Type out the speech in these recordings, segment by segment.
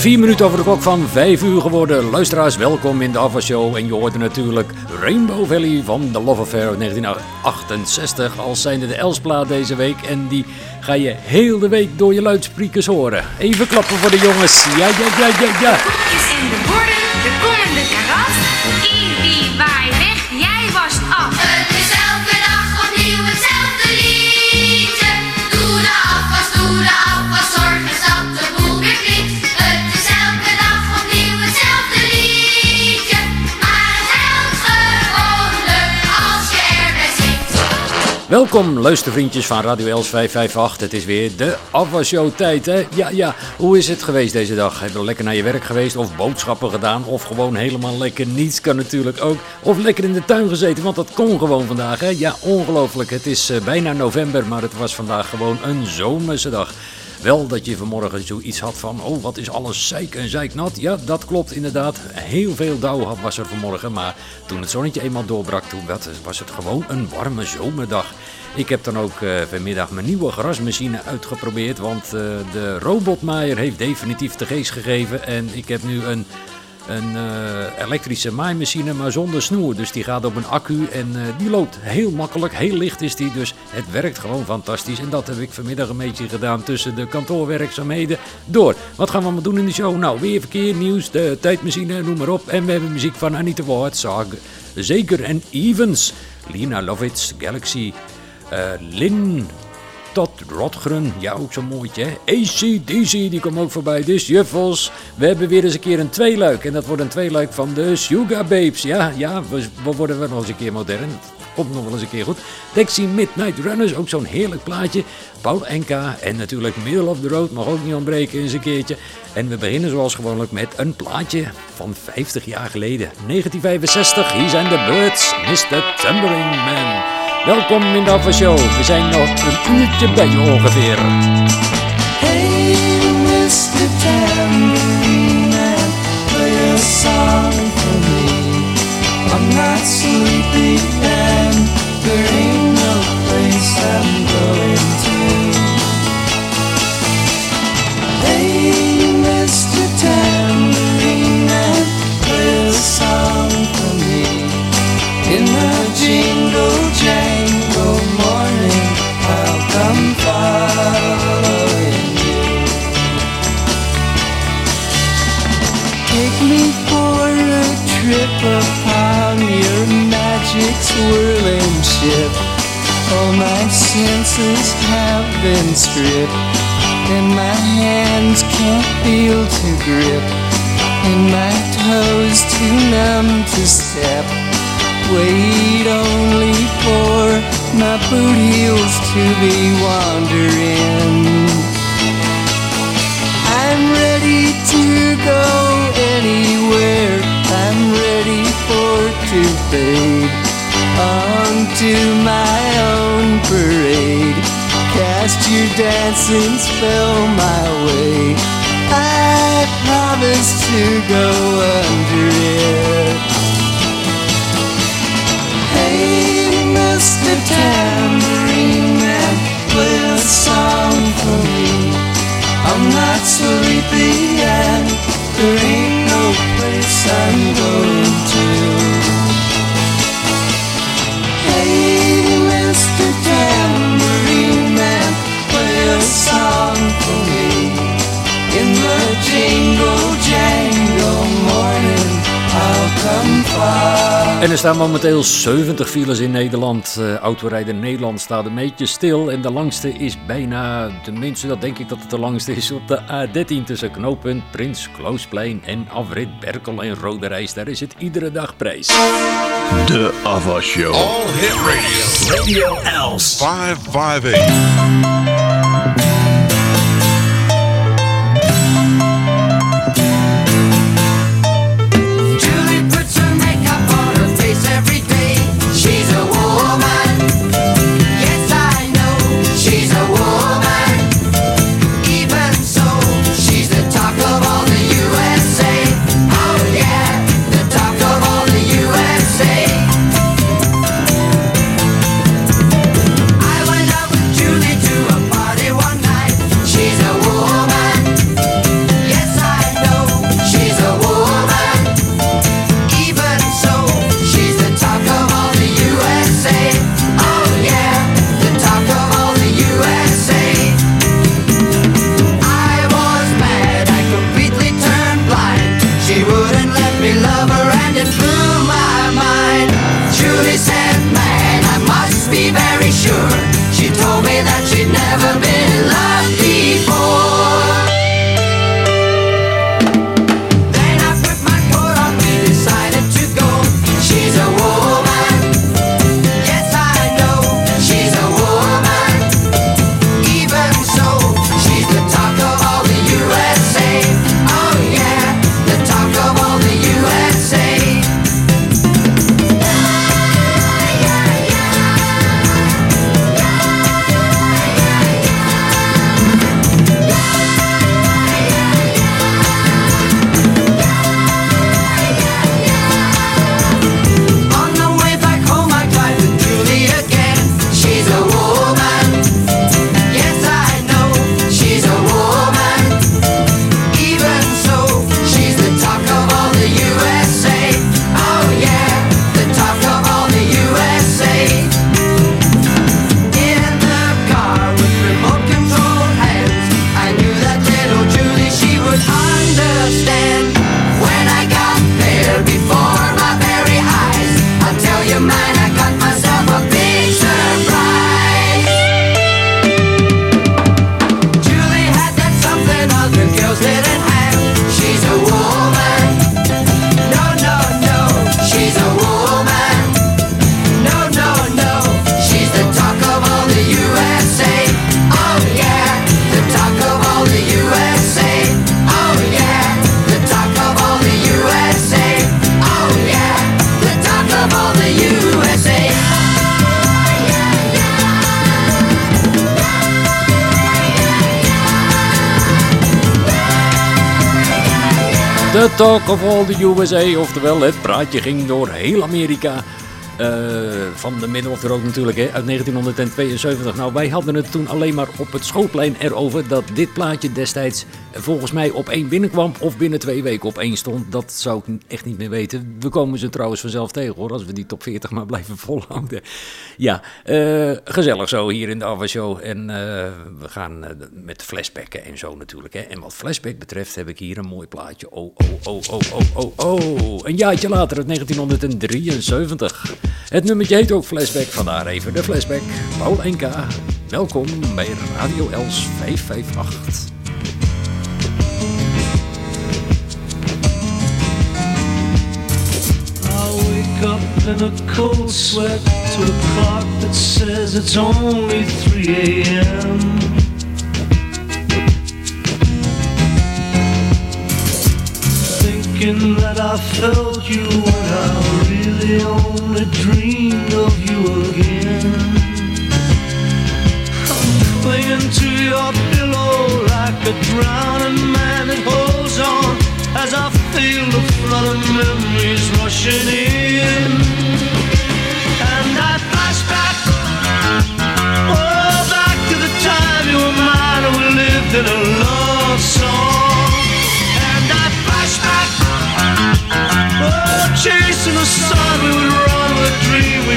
Over de klok van 5 uur geworden. Luisteraars, welkom in de Ava Show. En je hoorde natuurlijk Rainbow Valley van The Love Affair 1968. Als zijnde de Elsplaat deze week. En die ga je heel de week door je luidsprekers horen. Even klappen voor de jongens. Ja, ja, ja, ja, ja. Koekjes in de borden, de komende karat. Ibi, Welkom luistervriendjes van Radio Els 558. Het is weer de afwasshow tijd hè. Ja, ja. Hoe is het geweest deze dag? Heb je lekker naar je werk geweest of boodschappen gedaan? Of gewoon helemaal lekker niets kan natuurlijk ook. Of lekker in de tuin gezeten, want dat kon gewoon vandaag hè. Ja, ongelooflijk. Het is eh, bijna november, maar het was vandaag gewoon een zomerse dag. Wel dat je vanmorgen zoiets had van, oh wat is alles zeik en zeiknat. Ja, dat klopt inderdaad. Heel veel dauw was er vanmorgen, maar toen het zonnetje eenmaal doorbrak, toen was- was het gewoon een warme zomerdag. Ik heb dan ook eh, vanmiddag mijn nieuwe grasmachine uitgeprobeerd. Want eh, de robotmaaier heeft definitief de geest gegeven. En ik heb nu een, een eh, elektrische maaimachine, maar zonder snoer. Dus die gaat op een accu en eh, die loopt heel makkelijk. Heel licht is die, dus het werkt gewoon fantastisch. En dat heb ik vanmiddag een beetje gedaan tussen de kantoorwerkzaamheden door. Wat gaan we allemaal doen in de show? Nou, weer verkeer, nieuws, de tijdmachine, noem maar op. En we hebben muziek van Anita Ward, Zag, Zeker en Evans, Lina Lovitz, Galaxy, eh, Lin, tot Rotgren, ja ook zo'n mooitje. ACDC, die komt ook voorbij. Dus juffels, we hebben weer eens een keer een tweeluik. En dat wordt een tweeluik van de Sugar Babes. Ja, ja, we, worden wel eens een keer modern. Komt nog wel eens een keer goed. Dexy Midnight Runners, ook zo'n heerlijk plaatje. Paul Enka en natuurlijk Middle of the Road mag ook niet ontbreken eens een keertje. En we beginnen zoals gewoonlijk met een plaatje van 50 jaar geleden. 1965, hier zijn de Birds, Mr. Tambourine Man. Welkom in de Show. We zijn nog een uurtje bij je ongeveer. Hey, Mr. Tambourine play a song for me. I'm not sleepy and there ain't no place I'm going upon your magic swirling ship. All my senses have been stripped, and my hands can't feel to grip, and my toes too numb to step. Wait only for my boot heels to be wandering. I'm ready to go anywhere. I'm ready for to fade onto my own parade. Cast your dancing spell my way. I promise to go under it. Hey, Mr. Tambourine Man, play a song for me. I'm not sleepy and there ain't place I'm going En er staan momenteel 70 files in Nederland. Uh, autorijden Nederland staat een beetje stil. En de langste is bijna, tenminste dat denk ik dat het de langste is, op de A13 tussen knooppunt Prins Kloosplein en afrit Berkel en Rode Reis. Daar is het iedere dag prijs. De Ava Show. All Hit Radio. Radio Els. 558. Talk of All the USA, oftewel het praatje ging door heel Amerika. Eh, van de Middle of Road natuurlijk, hè, uit 1972. Nou, wij hadden het toen alleen maar op het schoolplein erover dat dit plaatje destijds volgens mij op één binnenkwam of binnen twee weken op één stond. Dat zou ik echt niet meer weten. We komen ze trouwens vanzelf tegen hoor, als we die top 40 maar blijven volhouden. Ja, eh, gezellig zo hier in de Ava. En eh, we gaan eh, met flashbacken en zo natuurlijk. Hè. En wat flashback betreft heb ik hier een mooi plaatje. Oh, oh, oh, oh, oh, oh, oh. Een jaartje later, uit 1973. Het nummertje heet ook Flashback, vandaar even de flashback. Paul NK, welkom bij Radio Els 558. I wake up in a cold sweat to a clock that says it's only 3 a.m. Thinking that I felt you when I really only dreamed of you again. I'm clinging to your pillow like a drowning man that holds on as I feel the flood of memories rushing in. And I flash back, oh, back to the time you were mine and we lived in a love song. And I flash back, oh, chasing the sun,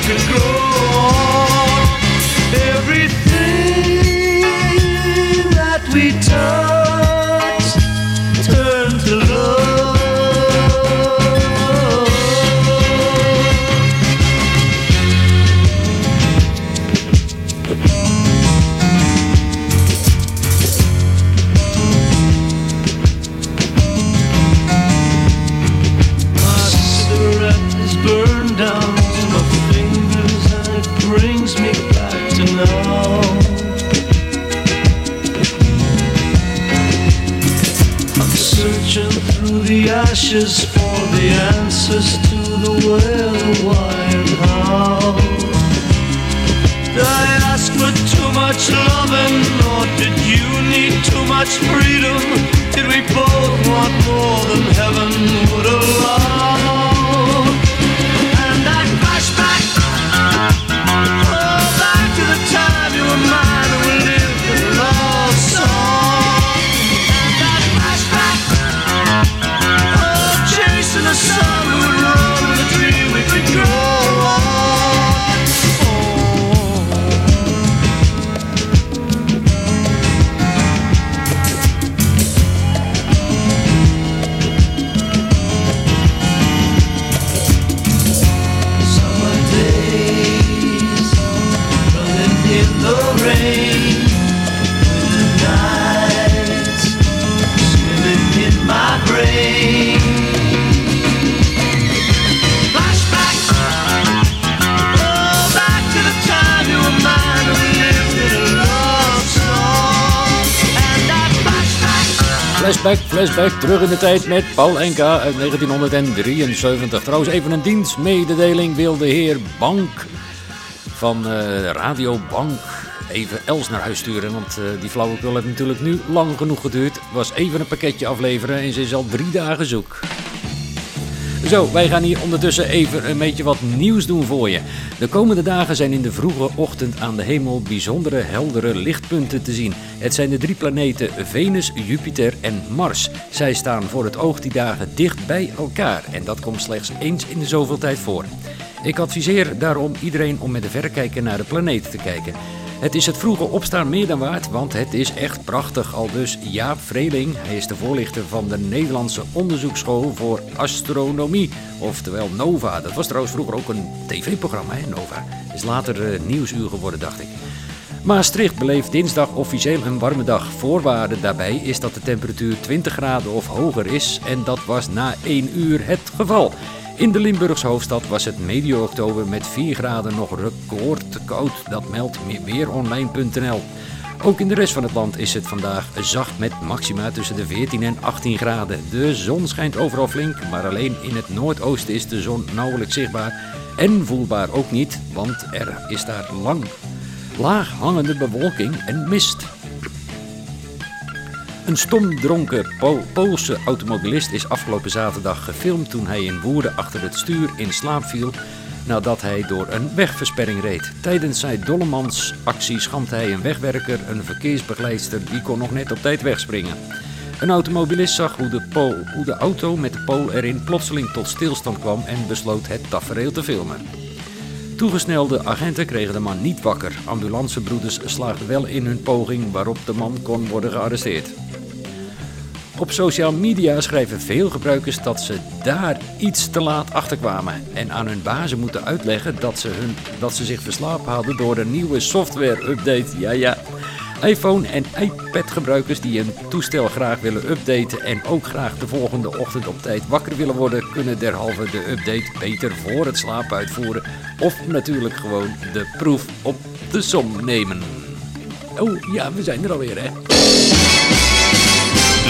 can grow on. If the ashes for the answers to the where, why, and how. Did I ask for too much loving, or did you need too much freedom? Flashback, terug in de tijd met Paul Enka uit 1973. Trouwens, even een dienstmededeling wil de heer Bank van eh, Radio Bank even Els naar huis sturen. Want eh, die flauwekul heeft natuurlijk nu lang genoeg geduurd. Was even een pakketje afleveren en ze is al drie dagen zoek. Zo, wij gaan hier ondertussen even een beetje wat nieuws doen voor je. De komende dagen zijn in de vroege ochtend aan de hemel bijzondere heldere lichtpunten te zien. Het zijn de drie planeten Venus, Jupiter en Mars. Zij staan voor het oog die dagen dicht bij elkaar en dat komt slechts eens in de zoveel tijd voor. Ik adviseer daarom iedereen om met de verrekijker naar de planeten te kijken. Het is het vroege opstaan meer dan waard, want het is echt prachtig. Al dus Jaap Vreeling, hij is de voorlichter van de Nederlandse Onderzoeksschool voor Astronomie, oftewel NOVA. Dat was trouwens vroeger ook een tv-programma, hè, NOVA. Is later eh, Nieuwsuur geworden, dacht ik. Maastricht beleeft dinsdag officieel een warme dag. Voorwaarde daarbij is dat de temperatuur 20 graden of hoger is en dat was na 1 uur het geval. In de Limburgse hoofdstad was het medio oktober met 4 graden nog recordkoud. Dat meldt weeronline.nl. Ook in de rest van het land is het vandaag zacht met maxima tussen de 14 en 18 graden. De zon schijnt overal flink, maar alleen in het noordoosten is de zon nauwelijks zichtbaar. En voelbaar ook niet, want er is daar lang laag hangende bewolking en mist. Een stomdronken Po- Poolse automobilist is afgelopen zaterdag gefilmd toen hij in Woerden achter het stuur in slaap viel nadat hij door een wegversperring reed. Tijdens zijn dollemansactie schampte hij een wegwerker, een verkeersbegeleidster, die kon nog net op tijd wegspringen. Een automobilist zag hoe de, hoe de auto met de pool erin plotseling tot stilstand kwam en besloot het tafereel te filmen. Toegesnelde agenten kregen de man niet wakker. Ambulancebroeders slaagden wel in hun poging waarop de man kon worden gearresteerd. Op social media schrijven veel gebruikers dat ze daar iets te laat achter kwamen en aan hun bazen moeten uitleggen dat ze, hun, dat ze zich verslapen hadden door een nieuwe software-update. Ja, ja. iPhone en iPad-gebruikers die een toestel graag willen updaten en ook graag de volgende ochtend op tijd wakker willen worden, kunnen derhalve de update beter voor het slapen uitvoeren of natuurlijk gewoon de proef op de som nemen. Oh ja, we zijn er alweer hè.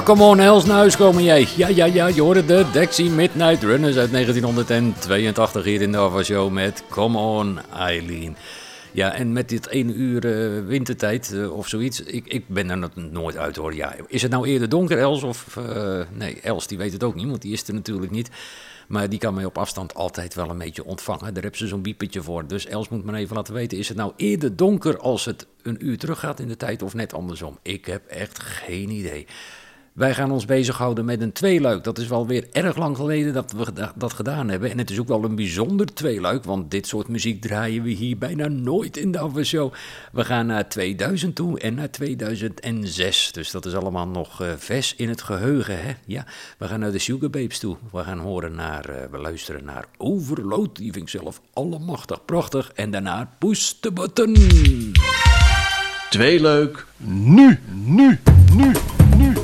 Ja, come on, Els, naar huis komen jij. Ja, ja, ja, je hoorde de Dexy Midnight Runners uit 1982 hier in de Ava Show met Come on, Eileen. Ja, en met dit één uur eh, wintertijd eh, of zoiets, ik, ik ben er nooit uit hoor. Ja, is het nou eerder donker, Els? Of, eh, nee, Els die weet het ook niet, want die is er natuurlijk niet. Maar die kan mij op afstand altijd wel een beetje ontvangen. Daar hebben ze zo'n biepertje voor. Dus Els moet me even laten weten, is het nou eerder donker als het een uur terug gaat in de tijd of net andersom? Ik heb echt geen idee. Wij gaan ons bezighouden met een tweeluik. Dat is wel weer erg lang geleden dat we dat gedaan hebben. En het is ook wel een bijzonder tweeluik, want dit soort muziek draaien we hier bijna nooit in de Show. We gaan naar 2000 toe en naar 2006. Dus dat is allemaal nog eh, vers in het geheugen. Hè? Ja, we gaan naar de Sugar Babes toe. We gaan horen naar, eh, we luisteren naar Overload. Die vind ik zelf allemachtig prachtig. En daarna Push the Button. Twee leuk. Nu, nu, nu, nu.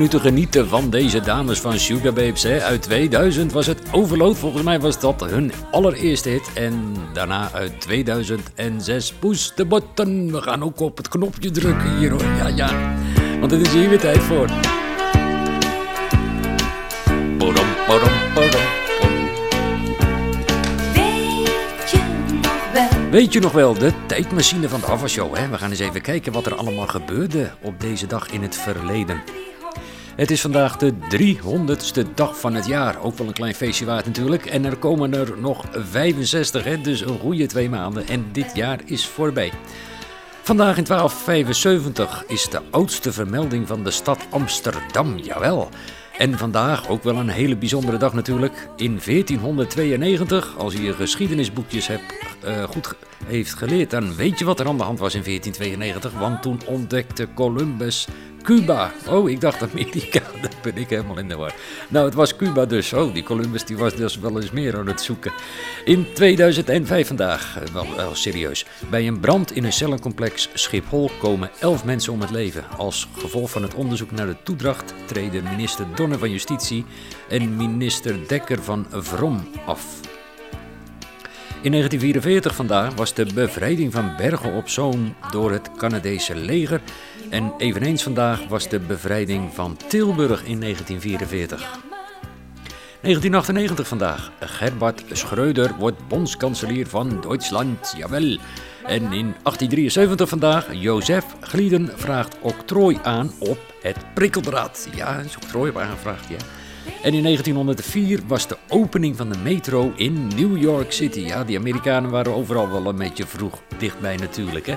Minuten genieten van deze dames van Sugar Babes. Hè. Uit 2000 was het Overload. Volgens mij was dat hun allereerste hit. En daarna uit 2006 Push the Button. We gaan ook op het knopje drukken hier hoor. Ja, ja. Want het is hier weer tijd voor. Weet je nog wel, de tijdmachine van de Avashow. Hè? We gaan eens even kijken wat er allemaal gebeurde op deze dag in het verleden. Het is vandaag de 300ste dag van het jaar. Ook wel een klein feestje waard natuurlijk. En er komen er nog 65, hè? dus een goede twee maanden. En dit jaar is voorbij. Vandaag in 1275 is de oudste vermelding van de stad Amsterdam, jawel. En vandaag ook wel een hele bijzondere dag natuurlijk. In 1492, als je je geschiedenisboekjes hebt, eh, goed heeft geleerd, dan weet je wat er aan de hand was in 1492. Want toen ontdekte Columbus Cuba. Oh, ik dacht Amerika, daar ben ik helemaal in de war. Nou, het was Cuba dus. Oh, die Columbus die was dus wel eens meer aan het zoeken. In 2005 vandaag, eh, wel, serieus. Bij een brand in een cellencomplex Schiphol komen 11 mensen om het leven. Als gevolg van het onderzoek naar de toedracht treden minister Donner van Justitie en minister Dekker van Vrom af. In 1944 vandaag was de bevrijding van Bergen op Zoom door het Canadese leger. En eveneens vandaag was de bevrijding van Tilburg in 1944. 1998 vandaag. Gerbert Schröder wordt bondskanselier van Duitsland, jawel. En in 1873 vandaag. Jozef Glieden vraagt octrooi aan op het prikkeldraad. Ja, is octrooi op aangevraagd, ja. En in 1904 was de opening van de metro in New York City. Ja, die Amerikanen waren overal wel een beetje vroeg dichtbij natuurlijk, hè.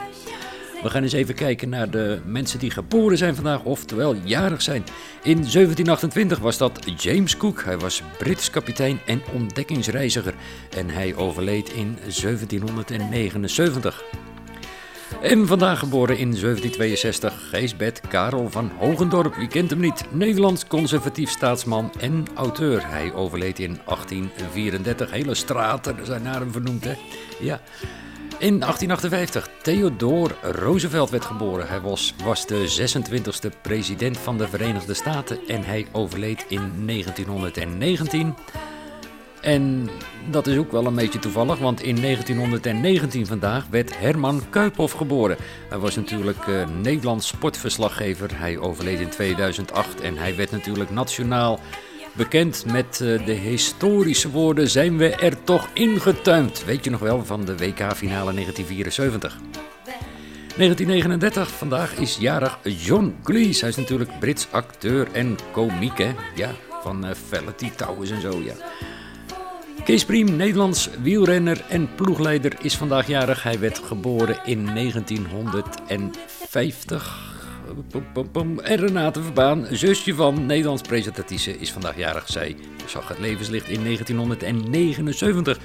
We gaan eens even kijken naar de mensen die geboren zijn vandaag, oftewel jarig zijn. In 1728 was dat James Cook. Hij was Brits kapitein en ontdekkingsreiziger. En hij overleed in 1779. En vandaag geboren in 1762, Geesbed Karel van Hogendorp. Wie kent hem niet? Nederlands conservatief staatsman en auteur. Hij overleed in 1834. Hele straten zijn naar hem vernoemd, hè? Ja. In 1858, Theodore Roosevelt werd geboren. Hij was, was de 26e president van de Verenigde Staten en hij overleed in 1919. En dat is ook wel een beetje toevallig, want in 1919 vandaag werd Herman Kuiphoff geboren. Hij was natuurlijk eh, Nederlands sportverslaggever. Hij overleed in 2008 en hij werd natuurlijk nationaal bekend met eh, de historische woorden zijn we er toch ingetuimd. Weet je nog wel van de WK-finale 1974. 1939, vandaag is jarig John Cleese. Hij is natuurlijk Brits acteur en komiek, hè? Ja, van eh Vanity Towers en zo, ja. Kees Priem, Nederlands wielrenner en ploegleider, is vandaag jarig. Hij werd geboren in 1950. En Renate Verbaan, zusje van Nederlands presentatrice, is vandaag jarig. Zij zag het levenslicht in 1979.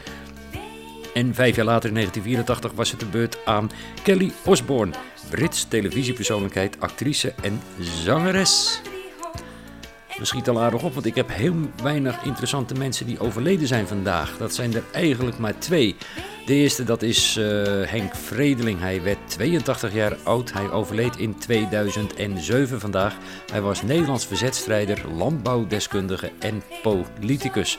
En vijf jaar later, in 1984, was het de beurt aan Kelly Osbourne. Brits televisiepersoonlijkheid, actrice en zangeres. We schieten al aardig op, want ik heb heel weinig interessante mensen die overleden zijn vandaag. Dat zijn er eigenlijk maar twee. De eerste, dat is eh, Henk Vredeling. Hij werd 82 jaar oud. Hij overleed in 2007 vandaag. Hij was Nederlands verzetstrijder, landbouwdeskundige en politicus.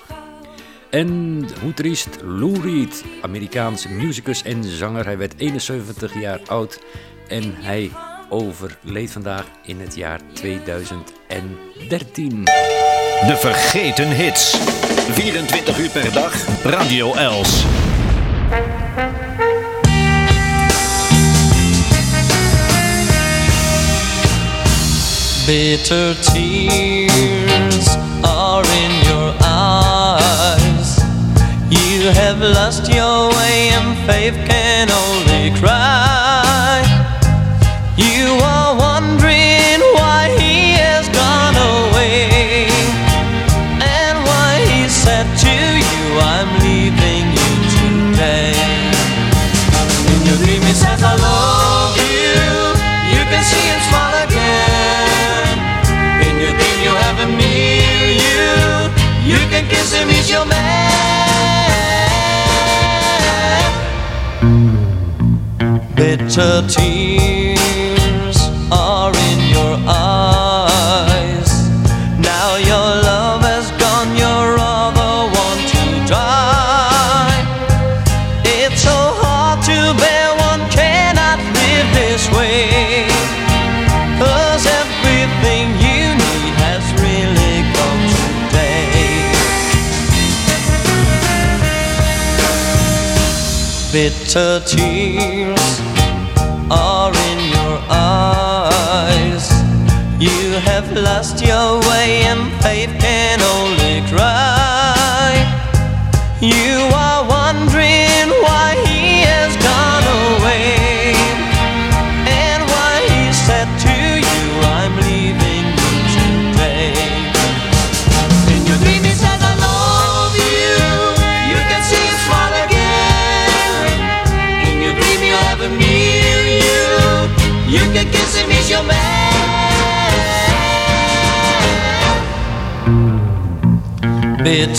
En hoe triest, Lou Reed, Amerikaans musicus en zanger. Hij werd 71 jaar oud en hij overleed vandaag in het jaar 2013. De vergeten hits. 24 uur per dag. Radio Els. Bitter tears are in your eyes. You have lost your way, and faith can only cry. Your man. Bitter tears Bitter tears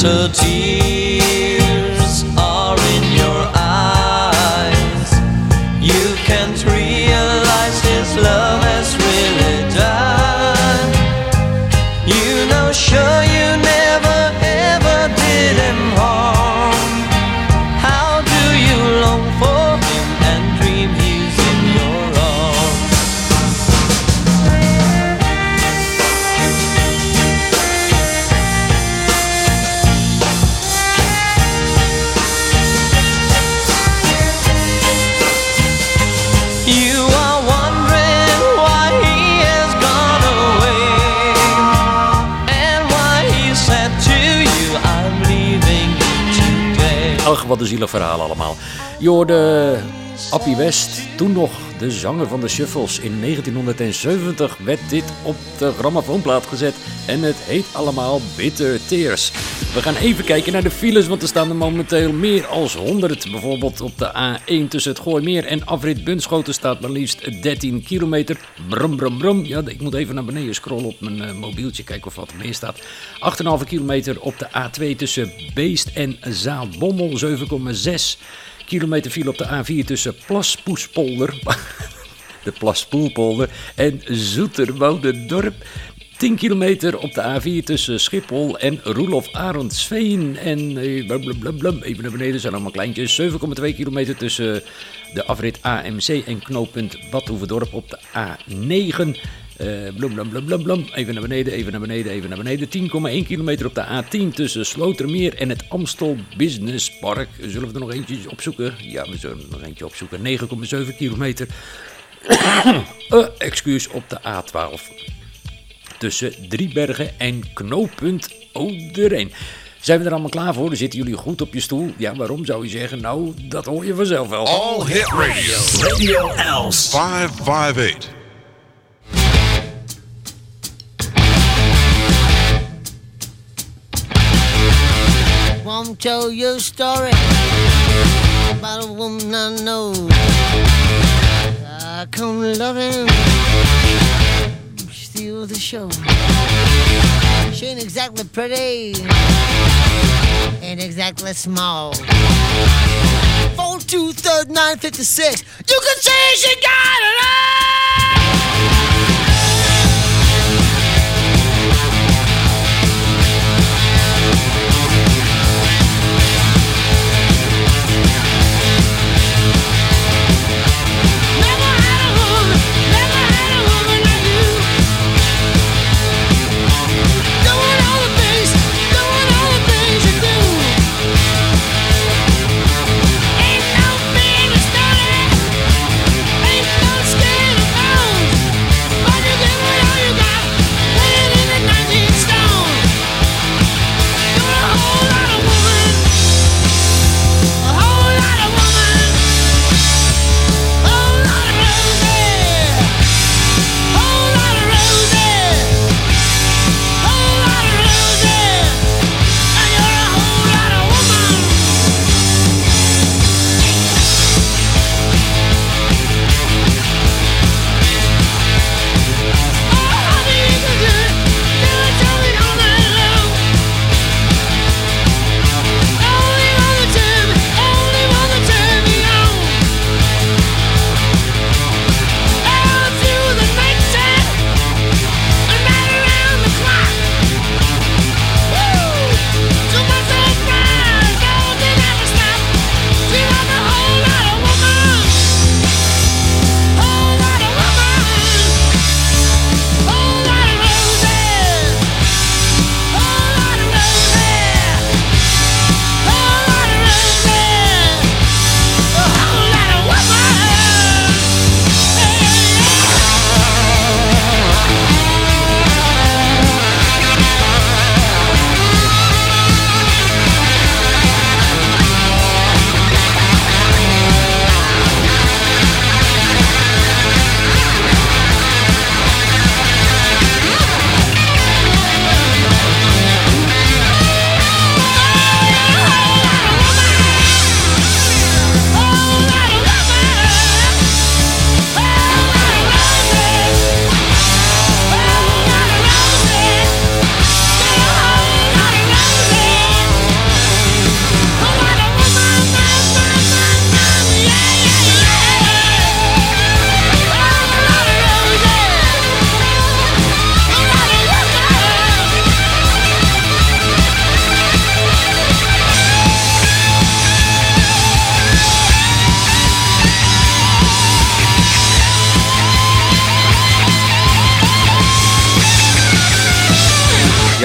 man wat een zielig verhaal allemaal. Je hoorde Appie West, toen nog de zanger van de Shuffles. In 1970 werd dit op de grammofoonplaat gezet en het heet allemaal Bitter Tears. We gaan even kijken naar de files, want er staan er momenteel meer als 100. Bijvoorbeeld op de A1 tussen het Gooimeer en Afrit Bunschoten staat maar liefst 13 kilometer. Brum, brum, brum. Ja, ik moet even naar beneden scrollen op mijn eh, mobieltje, kijken of wat er meer staat. 8,5 kilometer op de A2 tussen Beest en Zaalbommel, 7,6 kilometer file op de A4 tussen Plaspoespolder, de Plaspoelpolder en Zoeterwoudendorp. 10 kilometer op de A4 tussen Schiphol en Roelof Arendsveen. En eh, blum, even naar beneden zijn allemaal kleintjes. 7,2 kilometer tussen de afrit AMC en knooppunt Badhoevedorp op de A9. Eh, blum, blum, blum, blum, blum. Even naar beneden, even naar beneden, even naar beneden. 10,1 kilometer op de A10 tussen Slotermeer en het Amstel Business Park. Zullen we er nog eentje opzoeken? Ja, we zullen er nog eentje opzoeken. 9,7 kilometer. Eh, excuus op de A12 tussen Driebergen en knooppunt iedereen. Zijn we er allemaal klaar voor? Zitten jullie goed op je stoel. Ja, waarom zou je zeggen? Nou, dat hoor je vanzelf wel. All Hit Radio. Radio Els. 558. Won't tell you a story about a woman I know. I come loving, steal the show. She ain't exactly pretty, ain't exactly small. Four two third nine fifty six. You can say she got it all.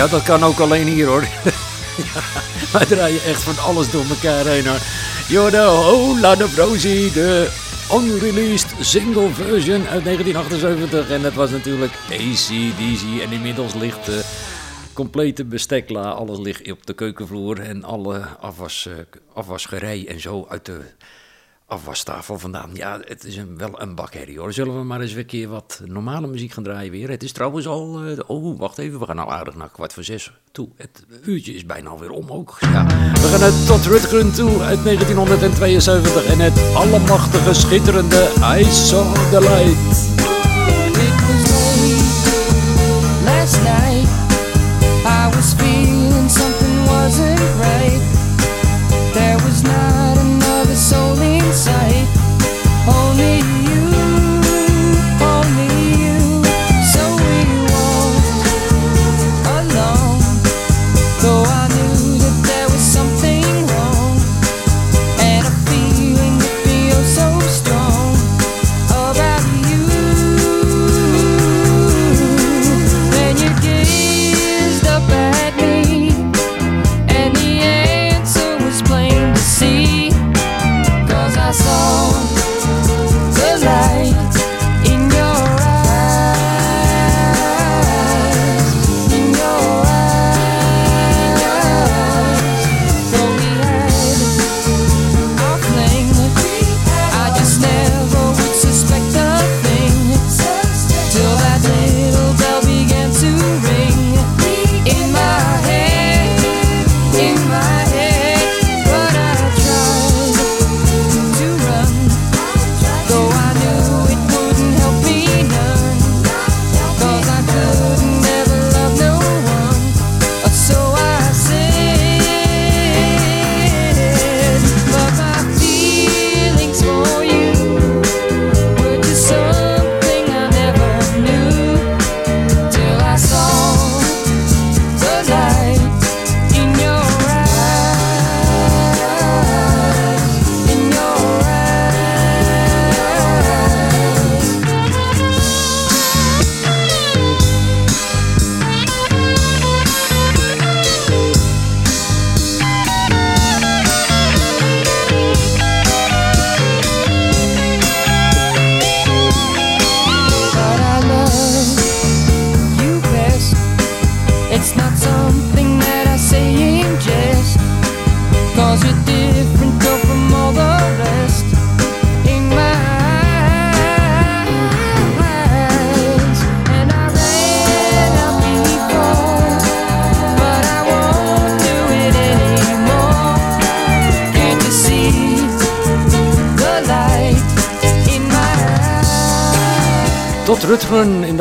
Dat kan ook alleen hier hoor. ja, wij draaien echt van alles door elkaar heen hoor. Jorda Hola de Rosie, de unreleased single version uit 1978. En dat was natuurlijk ACDC. En inmiddels ligt de complete bestekla, alles ligt op de keukenvloer. En alle afwas, eh, afwasgerei en zo uit de afwastafel vandaan. Ja, het is een, wel een bakherrie hoor. Zullen we maar eens een keer wat normale muziek gaan draaien weer? Het is trouwens al... eh, oh, wacht even. We gaan nou aardig naar kwart voor zes toe. Het uurtje is bijna alweer om ook. Ja, we gaan het tot Rutgren toe uit 1972. En het allemachtige, schitterende I Saw the Light. Something wasn't right. There was Only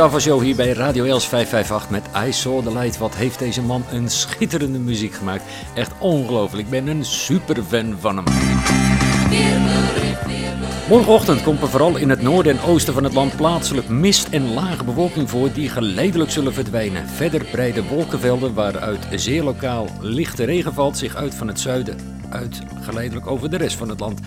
Avashow hier bij Radio Els 558 met I Saw the Light. Wat heeft deze man een schitterende muziek gemaakt. Echt ongelooflijk. Ik ben een super fan van hem. Morgenochtend komt er vooral in het noorden en oosten van het land plaatselijk mist en lage bewolking voor die geleidelijk zullen verdwijnen. Verder breiden wolkenvelden waaruit zeer lokaal lichte regen valt zich uit van het zuiden uit geleidelijk over de rest van het land.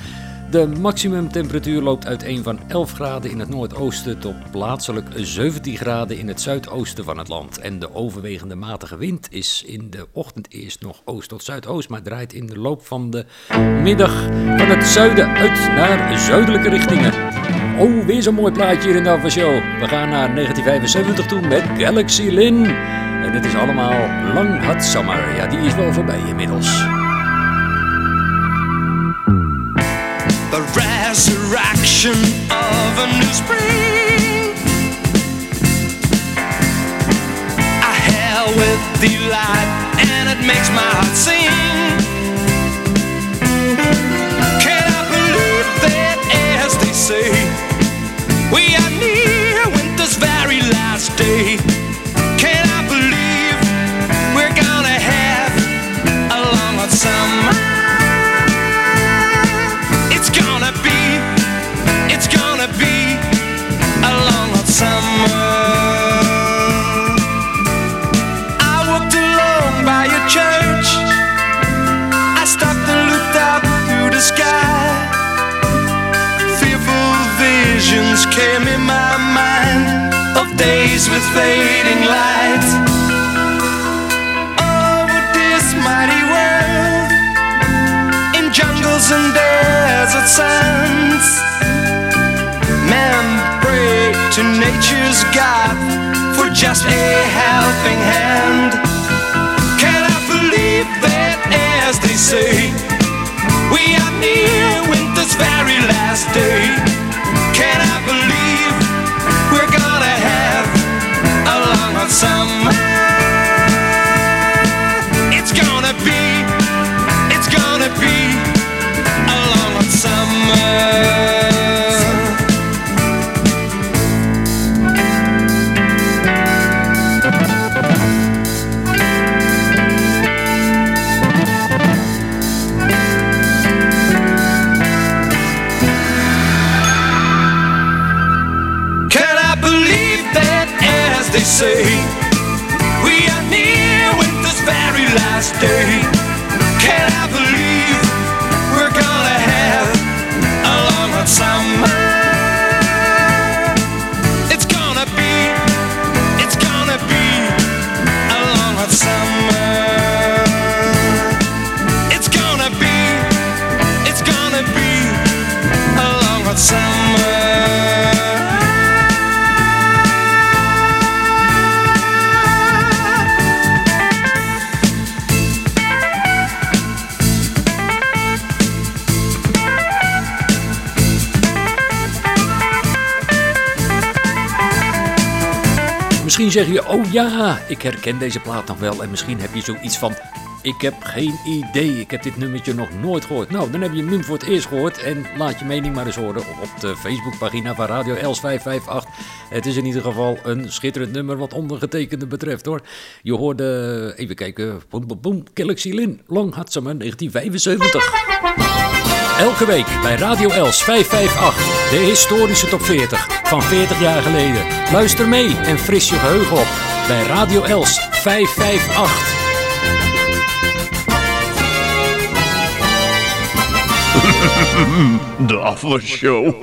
De maximumtemperatuur loopt uiteen van 11 graden in het noordoosten tot plaatselijk 17 graden in het zuidoosten van het land. En de overwegende matige wind is in de ochtend eerst nog oost tot zuidoost, maar draait in de loop van de middag van het zuiden uit naar zuidelijke richtingen. Oh, weer zo'n mooi plaatje hier in de Alpha Show. We gaan naar 1975 toe met Galaxy Lin. En dit is allemaal Long Hot Summer. Ja, die is wel voorbij inmiddels. The resurrection of a new spring. I hail with delight, and it makes my heart sing. Can I believe that, as they say, we are with fading light. Over oh, this mighty world in jungles and desert sands. Men pray to nature's God for just a helping hand. Can I believe that, as they say, ja, ik herken deze plaat nog wel. En misschien heb je zoiets van, ik heb geen idee, ik heb dit nummertje nog nooit gehoord. Nou, dan heb je hem nu voor het eerst gehoord. En laat je mening maar eens horen op de Facebookpagina van Radio Els 558. Het is in ieder geval een schitterend nummer wat ondergetekende betreft hoor. Je hoorde, even kijken, boem boem boem, Galaxy Lin, Long Hot Summer 1975. Elke week bij Radio Els 558, de historische top 40 van 40 jaar geleden. Luister mee en fris je geheugen op bij Radio Els 558. De afwasshow.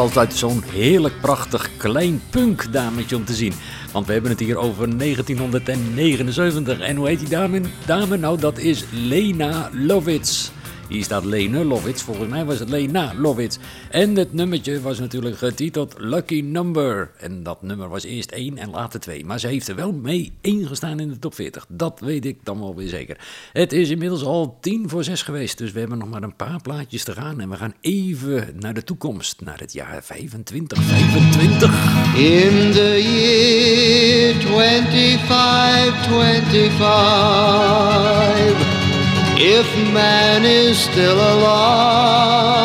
Altijd zo'n heerlijk prachtig klein punkdametje om te zien. Want we hebben het hier over 1979. En hoe heet die dame? dame? Nou, dat is Lena Lovitz. Hier staat Lene Lovitz. Volgens mij was het Lena Lovitz. En het nummertje was natuurlijk getiteld Lucky Number. En dat nummer was eerst 1 en later 2. Maar ze heeft er wel mee 1 gestaan in de top 40. Dat weet ik dan wel weer zeker. Het is inmiddels al 10 voor 6 geweest. Dus we hebben nog maar een paar plaatjes te gaan. En we gaan even naar de toekomst. Naar het jaar 25. 25. In the year 2525, if man is still alive,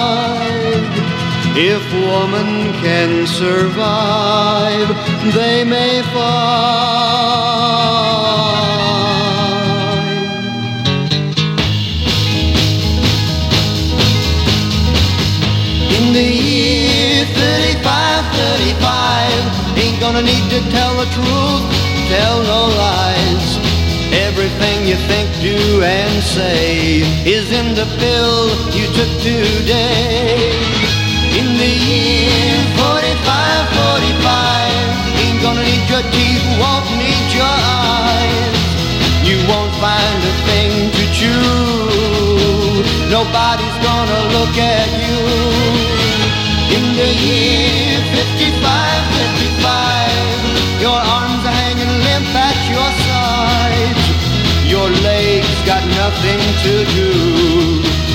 if woman can survive, they may find. In the year 35, 35, ain't gonna need to tell the truth, tell no lies. Everything you think, do, and say is in the pill you took today. In the year 45, 45, ain't gonna need your teeth, won't need your eyes. You won't find a thing to chew. Nobody's gonna look at you. In the year 55, 55, your arms are hanging limp at your sides. Your legs got nothing to do.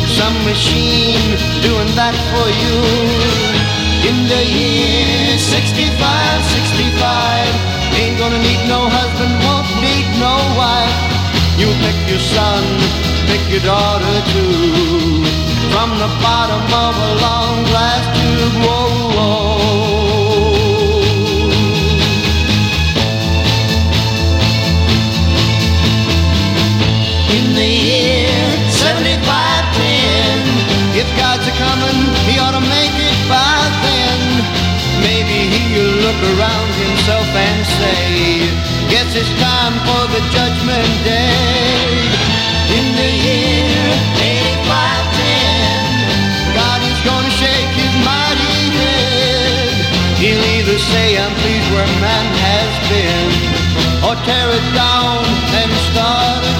Some machine doing that for you. In the year 65, 65, ain't gonna need no husband, won't need no wife. You pick your son, pick your daughter too. From the bottom of a long glass tube, whoa, whoa. If God's a coming, he ought to make it by then. Maybe he'll look around himself and say, Guess it's time for the judgment day. In the year 8510, God is gonna shake his mighty head. He'll either say, I'm pleased where man has been, or tear it down and start again.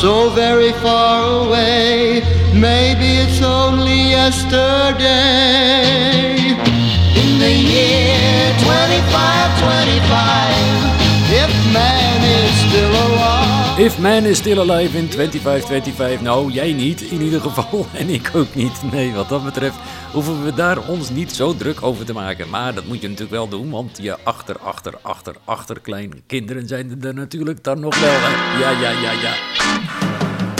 so very far away, maybe it's only yesterday. In the year 2525, if man is still alive. If Man is Still Alive in 2525. Nou, jij niet in ieder geval. En ik ook niet. Nee, wat dat betreft hoeven we daar ons niet zo druk over te maken. Maar dat moet je natuurlijk wel doen. Want je achter, achter, achter, achter kinderen zijn er natuurlijk dan nog wel. Hè? Ja, ja, ja, ja.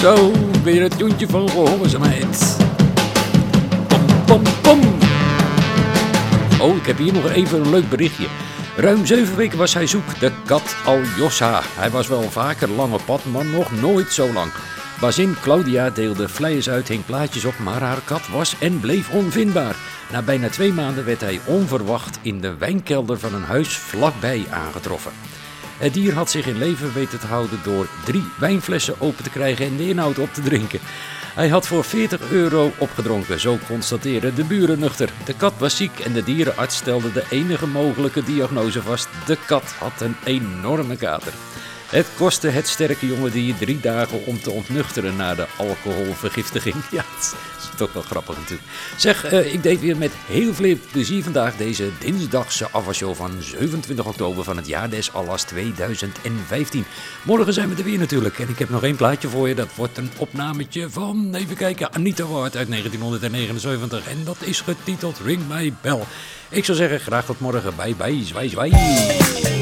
Zo, weer het joentje van gehoorzaamheid. Pom, pom, pom. Oh, ik heb hier nog even een leuk berichtje. Ruim zeven weken was hij zoek, de kat Aljossa. Hij was wel vaker lang pad, maar nog nooit zo lang. Bazin Claudia deelde flyers uit, hing plaatjes op, maar haar kat was en bleef onvindbaar. Na bijna twee maanden werd hij onverwacht in de wijnkelder van een huis vlakbij aangetroffen. Het dier had zich in leven weten te houden door drie wijnflessen open te krijgen en de inhoud op te drinken. Hij had voor 40 euro opgedronken, zo constateren de buren nuchter. De kat was ziek en de dierenarts stelde de enige mogelijke diagnose vast. De kat had een enorme kater. Het kostte het sterke jongedier drie dagen om te ontnuchteren na de alcoholvergiftiging. Ja, dat is toch wel grappig natuurlijk. Zeg, eh, ik deed weer met heel veel plezier vandaag deze dinsdagse afwasshow van 27 oktober van het jaar des Allas 2015. Morgen zijn we er weer natuurlijk. En ik heb nog één plaatje voor je. Dat wordt een opnametje van, even kijken, Anita Ward uit 1979. En dat is getiteld Ring My Bell. Ik zou zeggen, graag tot morgen. Bye bye, zwaai.